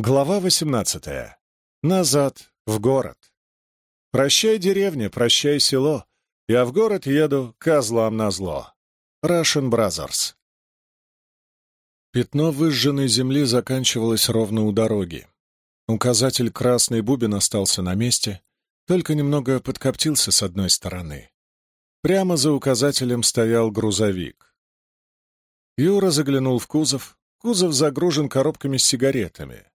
Глава 18. Назад, в город. Прощай, деревня, прощай, село. Я в город еду, козлам назло. Russian Brothers. Пятно выжженной земли заканчивалось ровно у дороги. Указатель «Красный бубен» остался на месте, только немного подкоптился с одной стороны. Прямо за указателем стоял грузовик. Юра заглянул в кузов. Кузов загружен коробками с сигаретами.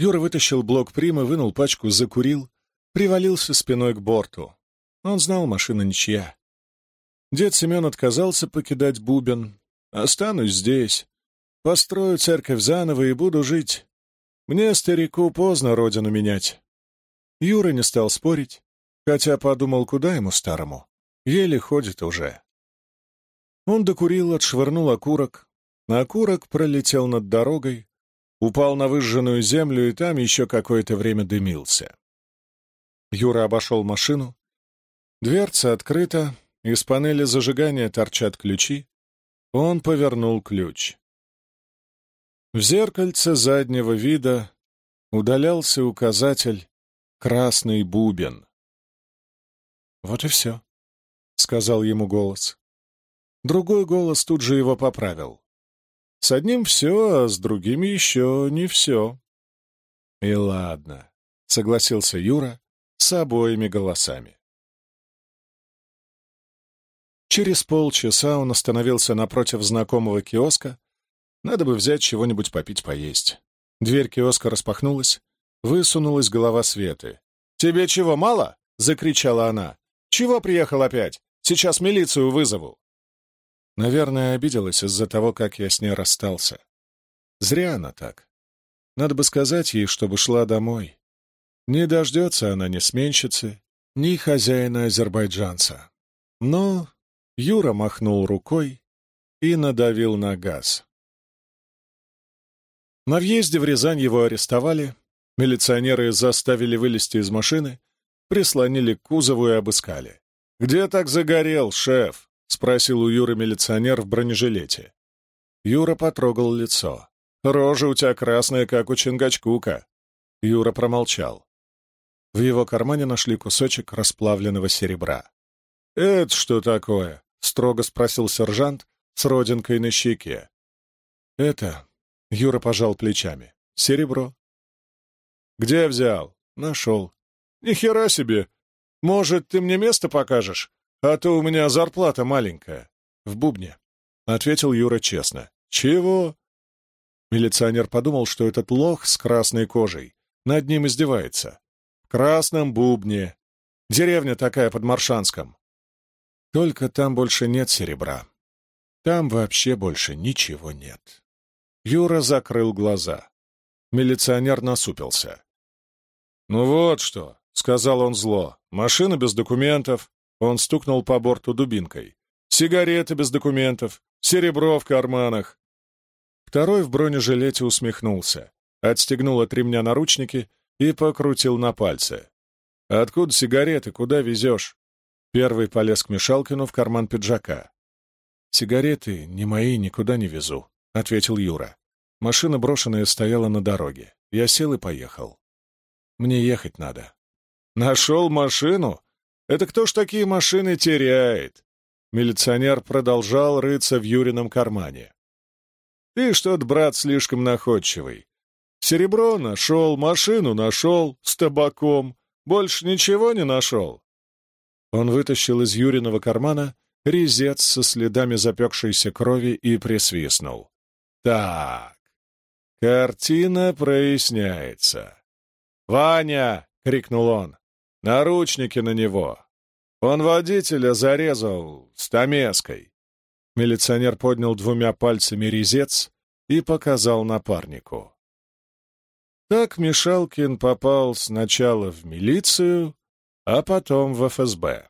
Юра вытащил блок примы, вынул пачку, закурил, привалился спиной к борту. Он знал, машина ничья. Дед Семен отказался покидать бубен. «Останусь здесь. Построю церковь заново и буду жить. Мне, старику, поздно родину менять». Юра не стал спорить, хотя подумал, куда ему старому. Еле ходит уже. Он докурил, отшвырнул окурок. Окурок пролетел над дорогой, упал на выжженную землю и там еще какое-то время дымился. Юра обошел машину. Дверца открыта, из панели зажигания торчат ключи. Он повернул ключ. В зеркальце заднего вида удалялся указатель «Красный бубен». «Вот и все», — сказал ему голос. Другой голос тут же его поправил. С одним все, а с другими еще не все. И ладно, согласился Юра с обоими голосами. Через полчаса он остановился напротив знакомого киоска. Надо бы взять чего-нибудь попить поесть. Дверь киоска распахнулась, высунулась голова Светы. «Тебе чего, мало?» — закричала она. «Чего приехал опять? Сейчас милицию вызову». Наверное, обиделась из-за того, как я с ней расстался. Зря она так. Надо бы сказать ей, чтобы шла домой. Не дождется она ни сменщицы, ни хозяина азербайджанца. Но Юра махнул рукой и надавил на газ. На въезде в Рязань его арестовали, милиционеры заставили вылезти из машины, прислонили к кузову и обыскали. «Где так загорел, шеф?» — спросил у Юры милиционер в бронежилете. Юра потрогал лицо. «Рожа у тебя красная, как у Чингачкука». Юра промолчал. В его кармане нашли кусочек расплавленного серебра. «Это что такое?» — строго спросил сержант с родинкой на щеке. «Это...» — Юра пожал плечами. «Серебро». «Где взял?» «Нашел». «Ни хера себе! Может, ты мне место покажешь? «А то у меня зарплата маленькая. В бубне», — ответил Юра честно. «Чего?» Милиционер подумал, что этот лох с красной кожей над ним издевается. «В красном бубне. Деревня такая под Маршанском. Только там больше нет серебра. Там вообще больше ничего нет». Юра закрыл глаза. Милиционер насупился. «Ну вот что», — сказал он зло, — «машина без документов, он стукнул по борту дубинкой. «Сигареты без документов, серебро в карманах». Второй в бронежилете усмехнулся, отстегнул от ремня наручники и покрутил на пальце. «Откуда сигареты? Куда везешь?» Первый полез к Мишалкину в карман пиджака. «Сигареты не мои, никуда не везу», — ответил Юра. Машина брошенная стояла на дороге. Я сел и поехал. Мне ехать надо. «Нашел машину?» Это кто ж такие машины теряет? Милиционер продолжал рыться в Юрином кармане. Ты что-то, брат, слишком находчивый. Серебро нашел, машину нашел, с табаком. Больше ничего не нашел. Он вытащил из Юриного кармана резец со следами запекшейся крови и присвистнул. Так, картина проясняется. «Ваня!» — крикнул он. Наручники на него. Он водителя зарезал стамеской. Милиционер поднял двумя пальцами резец и показал напарнику. Так Мишалкин попал сначала в милицию, а потом в ФСБ.